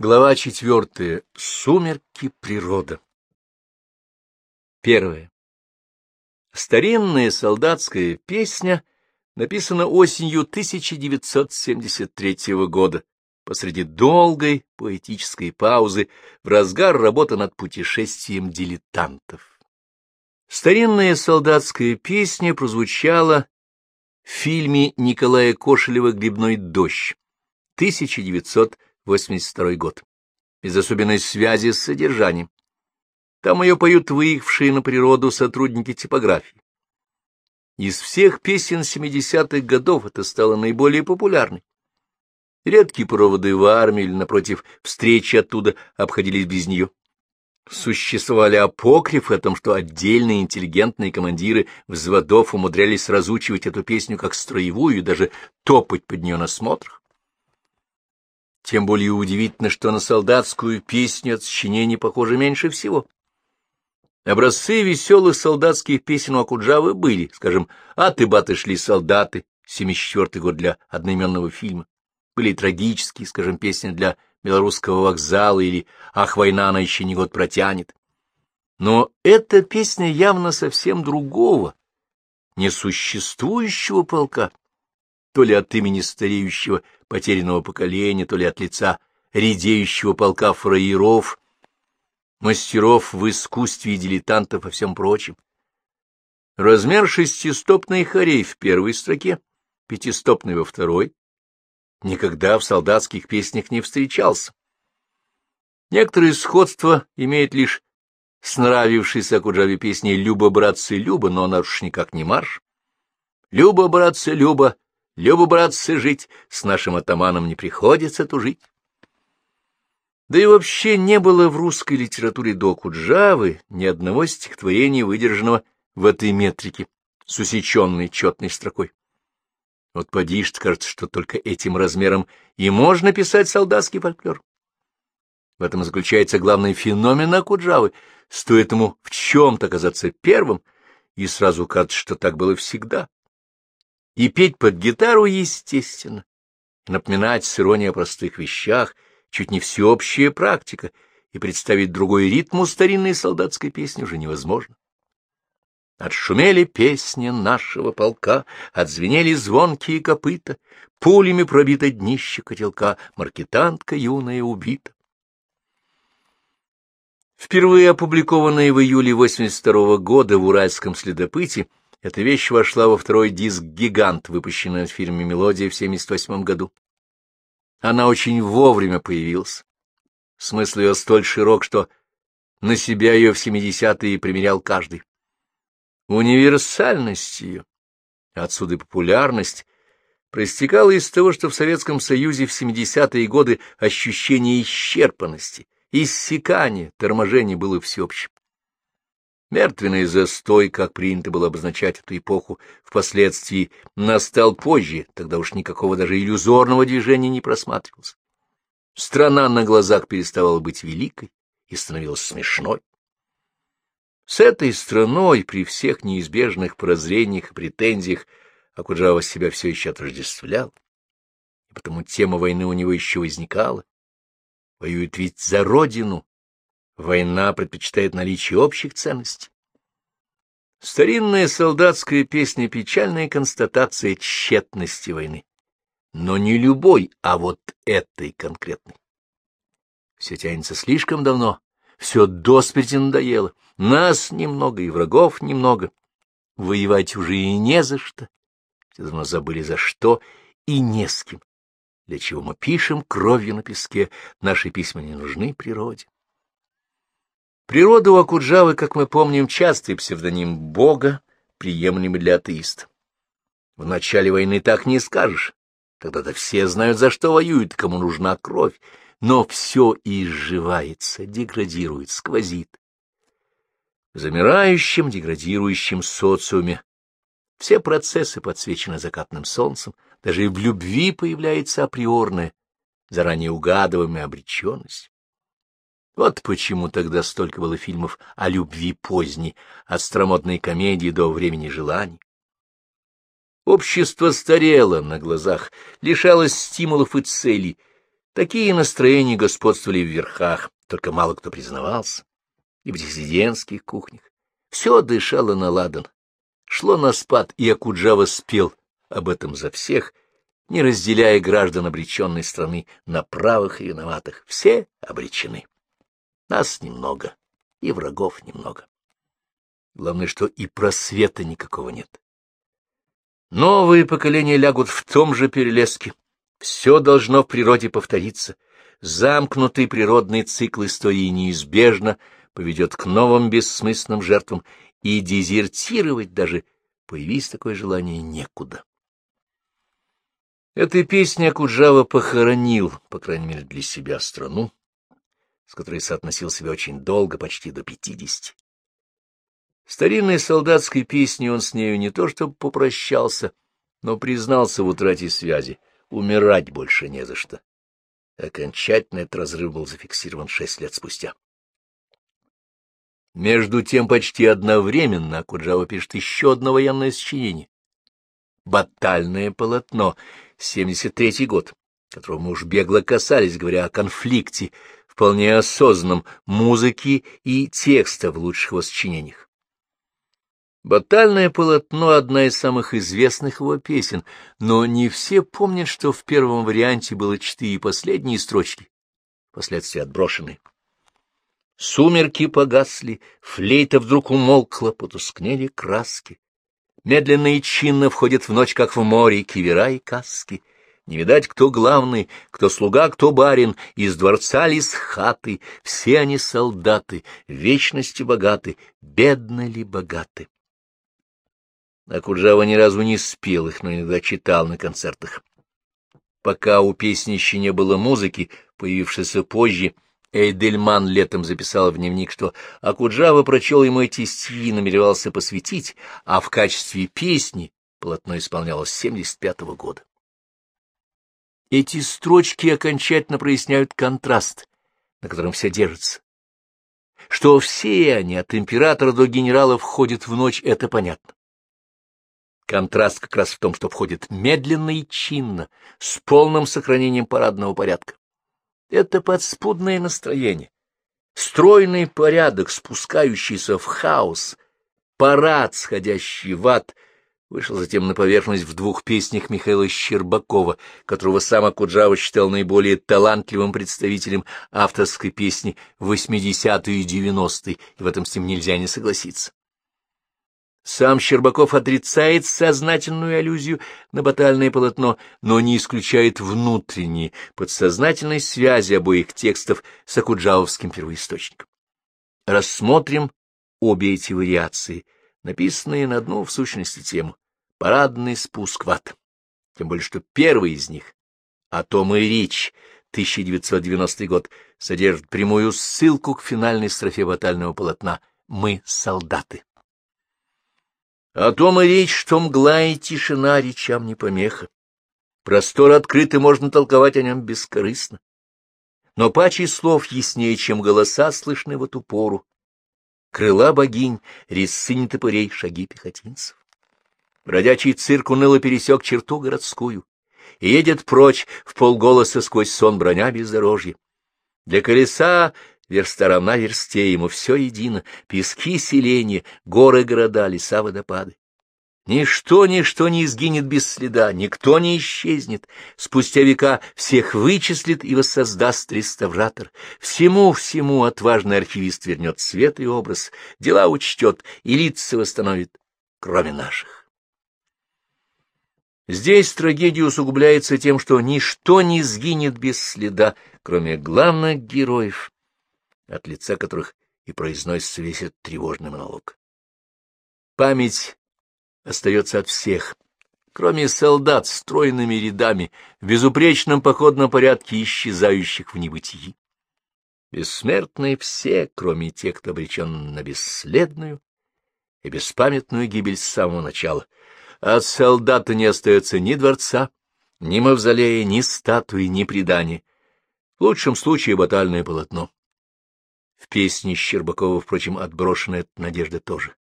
Глава четвертая. Сумерки природа. Первое. Старинная солдатская песня написана осенью 1973 года посреди долгой поэтической паузы в разгар работы над путешествием дилетантов. Старинная солдатская песня прозвучала в фильме Николая Кошелева «Грибной дождь» 1900 82 год, без особенной связи с содержанием. Там ее поют выехавшие на природу сотрудники типографии. Из всех песен 70-х годов это стало наиболее популярной. Редкие проводы в армии или, напротив, встречи оттуда обходились без нее. Существовали апокрифы о том, что отдельные интеллигентные командиры взводов умудрялись разучивать эту песню как строевую и даже топать под нее на смотрах. Тем более удивительно, что на солдатскую песню от сочинений похоже меньше всего. Образцы веселых солдатских песен у Акуджавы были, скажем, «А ты, баты, шли солдаты», 74 год для одноименного фильма. Были трагические, скажем, песни для белорусского вокзала или «Ах, война, она еще не год протянет». Но эта песня явно совсем другого, несуществующего полка, то ли от имени стареющего потерянного поколения, то ли от лица редеющего полка фраеров, мастеров в искусстве и дилетантов во всем прочем. Размер шестистопной хорей в первой строке, пятистопной во второй, никогда в солдатских песнях не встречался. Некоторые сходства имеет лишь с нравившейся Акуджаве песней «Люба, братцы, Люба», но она уж никак не марш. «Люба, братцы, Люба, Любо, братцы, жить, с нашим атаманом не приходится тужить. Да и вообще не было в русской литературе до Куджавы ни одного стихотворения, выдержанного в этой метрике, с усеченной четной строкой. Вот поди кажется, что только этим размером и можно писать солдатский фольклор. В этом заключается главный феномен Акуджавы. Стоит ему в чем-то оказаться первым, и сразу кажется, что так было всегда. И петь под гитару, естественно, напоминать с иронией о простых вещах, чуть не всеобщая практика, и представить другой ритм у старинной солдатской песни уже невозможно. Отшумели песни нашего полка, отзвенели звонкие копыта, пулями пробито днище котелка, маркетантка юная убита. Впервые опубликованная в июле 82 -го года в «Уральском следопыте» Эта вещь вошла во второй диск «Гигант», выпущенный в фильме «Мелодия» в 1978 году. Она очень вовремя появилась. Смысл ее столь широк, что на себя ее в 70-е примерял каждый. Универсальность ее, отсюда популярность, проистекала из того, что в Советском Союзе в 70-е годы ощущение исчерпанности, иссякания, торможения было всеобщим. Мертвенный застой, как принято было обозначать эту эпоху, впоследствии настал позже, тогда уж никакого даже иллюзорного движения не просматривалось. Страна на глазах переставала быть великой и становилась смешной. С этой страной при всех неизбежных прозрениях и претензиях Акуджава себя все еще отождествлял, и потому тема войны у него еще возникала. Воюет ведь за родину, Война предпочитает наличие общих ценностей. Старинная солдатская песня — печальная констатация тщетности войны. Но не любой, а вот этой конкретной. Все тянется слишком давно, все до смерти надоело. Нас немного и врагов немного. Воевать уже и не за что. Все давно забыли за что и не с кем. Для чего мы пишем кровью на песке, наши письма не нужны природе. Природа у Акуджавы, как мы помним, частый псевдоним Бога, приемлемый для атеиста. В начале войны так не скажешь. Тогда-то все знают, за что воюют, кому нужна кровь. Но все изживается, деградирует, сквозит. В замирающем, деградирующем социуме все процессы подсвечены закатным солнцем, даже и в любви появляется априорная, заранее угадываемая обреченность. Вот почему тогда столько было фильмов о любви поздней, от стромотной комедии до времени желаний. Общество старело на глазах, лишалось стимулов и целей. Такие настроения господствовали в верхах, только мало кто признавался, и в диссидентских кухнях. Все дышало на ладан, шло на спад, и Акуджава спел об этом за всех, не разделяя граждан обреченной страны на правых и виноватых. Все обречены. Нас немного, и врагов немного. Главное, что и просвета никакого нет. Новые поколения лягут в том же перелеске. Все должно в природе повториться. Замкнутый природный цикл истории неизбежно поведет к новым бессмысленным жертвам, и дезертировать даже, появись такое желание, некуда. Этой песней Акуджава похоронил, по крайней мере для себя, страну, с которой соотносил себя очень долго, почти до пятидесяти. Старинной солдатской песней он с нею не то чтобы попрощался, но признался в утрате связи. Умирать больше не за что. Окончательно этот разрыв был зафиксирован шесть лет спустя. Между тем, почти одновременно Акуджава пишет еще одно военное сочинение. «Батальное полотно», 73-й год, которого мы уж бегло касались, говоря о конфликте, вполне осознанном, музыки и текста в лучших его сочинениях. Батальное полотно — одна из самых известных его песен, но не все помнят, что в первом варианте было четыре последние строчки, впоследствии отброшенные. Сумерки погасли, флейта вдруг умолкла, потускнели краски. Медленно и чинно входят в ночь, как в море, кивера и каски. Не видать, кто главный, кто слуга, кто барин, из дворца ли с хаты, все они солдаты, вечности богаты, бедны ли богаты. Акуджава ни разу не спел их, но иногда читал на концертах. Пока у песни еще не было музыки, появившейся позже, Эйдельман летом записал в дневник, что Акуджава прочел ему эти стихи и намеревался посвятить, а в качестве песни полотно исполнялось с 75-го года. Эти строчки окончательно проясняют контраст, на котором все держится. Что все они, от императора до генерала, входят в ночь, это понятно. Контраст как раз в том, что входит медленно и чинно, с полным сохранением парадного порядка. Это подспудное настроение, стройный порядок, спускающийся в хаос, парад, сходящий в ад, вышел затем на поверхность в двух песнях Михаила Щербакова, которого сам Акуджава считал наиболее талантливым представителем авторской песни в 80-е и 90-е, и в этом с ним нельзя не согласиться. Сам Щербаков отрицает сознательную аллюзию на батальное полотно, но не исключает внутренней, подсознательной связи обоих текстов с Акуджавовским первоисточником. Рассмотрим обе эти вариации, написанные на одну, в сущности, тему — парадный спуск в ад. Тем более, что первый из них, «О том и речь», 1990 год, содержит прямую ссылку к финальной строфе батального полотна «Мы солдаты». О том и речь, что мгла и тишина речам не помеха. Простор открытый, можно толковать о нем бескорыстно. Но паче слов яснее, чем голоса, слышны в эту пору. Крыла богинь, резцы нетопырей, шаги пехотинцев. Бродячий цирк уныло пересек черту городскую и едет прочь в полголоса сквозь сон броня бездорожья. Для колеса Верста равна версте, ему все едино, пески селения, горы города, леса водопады. Ничто, ничто не изгинет без следа, никто не исчезнет. Спустя века всех вычислит и воссоздаст реставратор. Всему-всему отважный архивист вернет свет и образ, дела учтет и лица восстановит, кроме наших. Здесь трагедия усугубляется тем, что ничто не сгинет без следа, кроме главных героев, от лица которых и произносится весь этот тревожный монолог. Память остается от всех, кроме солдат стройными рядами, в безупречном походном порядке исчезающих в небытии. Бессмертные все, кроме тех, кто обречен на бесследную и беспамятную гибель с самого начала. От солдата не остается ни дворца, ни мавзолея, ни статуи, ни предания. В лучшем случае батальное полотно. В песне Щербакова, впрочем, отброшена эта надежда тоже.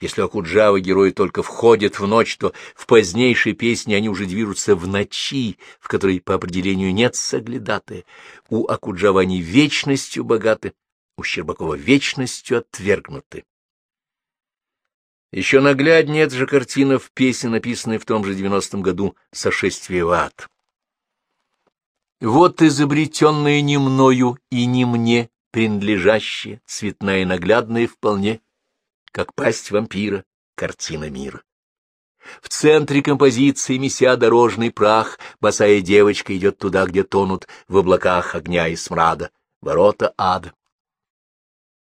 Если Акуджава герои только входят в ночь, то в позднейшей песне они уже движутся в ночи, в которой по определению нет соглядатая. У Акуджава они вечностью богаты, у Щербакова вечностью отвергнуты. Еще нагляднее эта же картина в песне, написанной в том же девяностом году «Сошествие в ад». Вот изобретенное не мною и не мне принадлежащее, цветная и наглядная вполне, как пасть вампира, картина мира. В центре композиции, меся дорожный прах, босая девочка идет туда, где тонут в облаках огня и смрада, ворота ада.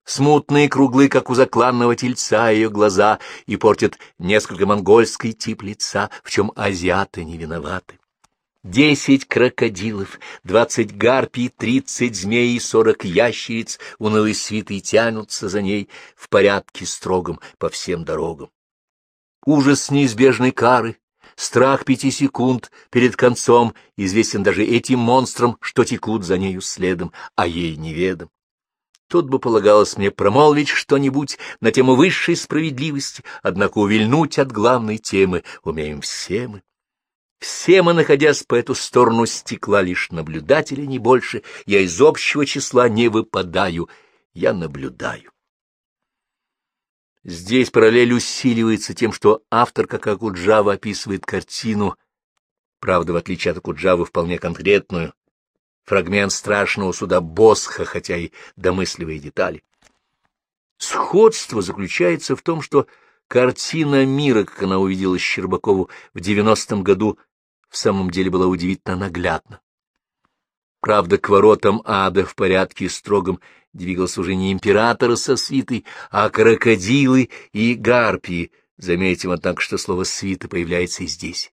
Смутные круглы, как у закланного тельца, ее глаза, и портят несколько монгольский тип лица, в чем азиаты не виноваты. Десять крокодилов, двадцать гарпий, тридцать змей и сорок ящериц унылой свитой тянутся за ней в порядке строгом по всем дорогам. Ужас неизбежной кары, страх пяти секунд перед концом известен даже этим монстрам, что текут за нею следом, а ей неведом. Тут бы полагалось мне промолвить что-нибудь на тему высшей справедливости, однако увильнуть от главной темы умеем все мы. Все мы, находясь по эту сторону стекла, лишь наблюдатели, не больше. Я из общего числа не выпадаю, я наблюдаю. Здесь параллель усиливается тем, что автор, как Акуджава, описывает картину, правда, в отличие от Акуджавы, вполне конкретную, фрагмент страшного суда Босха, хотя и домысливые детали. Сходство заключается в том, что картина мира, как она увидела Щербакову в девяностом году, в самом деле была удивительно наглядна. Правда, к воротам ада в порядке строгом двигался уже не император со свитой, а крокодилы и гарпии. Заметим, однако, что слово «свита» появляется и здесь.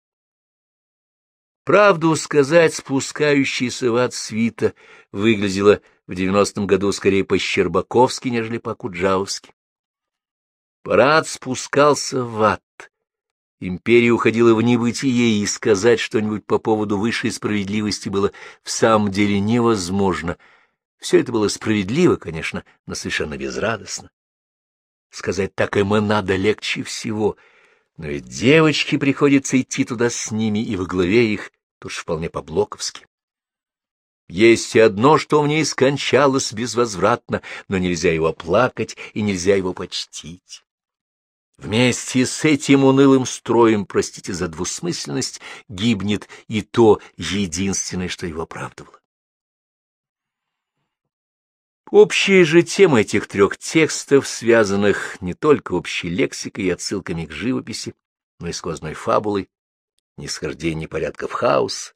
Правду сказать, спускающийся в ад свита выглядело в девяностом году скорее по-щербаковски, нежели по-куджавски. Парад спускался в ад, Империя уходила в небытие, и сказать что-нибудь по поводу высшей справедливости было в самом деле невозможно. Все это было справедливо, конечно, но совершенно безрадостно. Сказать так им и надо легче всего, но ведь девочке приходится идти туда с ними, и во главе их тут вполне по-блоковски. Есть и одно, что в ней скончалось безвозвратно, но нельзя его плакать и нельзя его почтить. Вместе с этим унылым строем, простите за двусмысленность, гибнет и то единственное, что его оправдывало. Общая же тема этих трех текстов, связанных не только общей лексикой и отсылками к живописи, но и сквозной фабулой, нисхождение порядков хаос,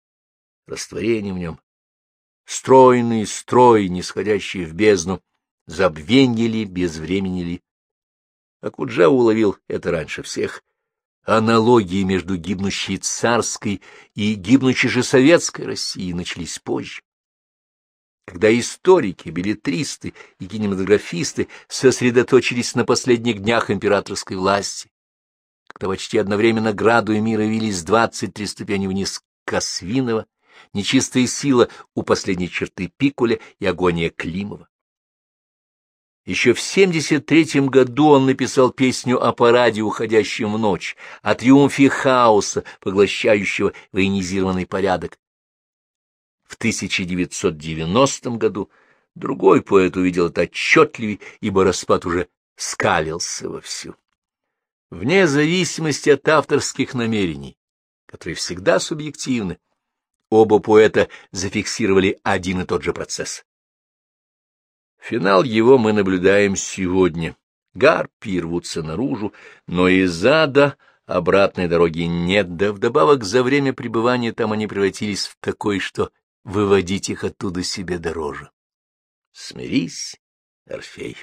растворение в нем, стройный строй, нисходящий в бездну, забвенье ли, безвремени ли, Акуджа уловил это раньше всех. Аналогии между гибнущей царской и гибнущей же советской Россией начались позже. Когда историки, билетристы и кинематографисты сосредоточились на последних днях императорской власти, когда почти одновременно граду и мира вились двадцать три ступени вниз Косвинова, нечистая сила у последней черты Пикуля и агония Климова. Еще в 73-м году он написал песню о параде, уходящем в ночь, о триумфе хаоса, поглощающего военизированный порядок. В 1990 году другой поэт увидел это отчетливее, ибо распад уже скалился вовсю. Вне зависимости от авторских намерений, которые всегда субъективны, оба поэта зафиксировали один и тот же процесс. Финал его мы наблюдаем сегодня. Гарпии рвутся наружу, но из ада обратной дороги нет, да вдобавок за время пребывания там они превратились в такой, что выводить их оттуда себе дороже. Смирись, Орфей.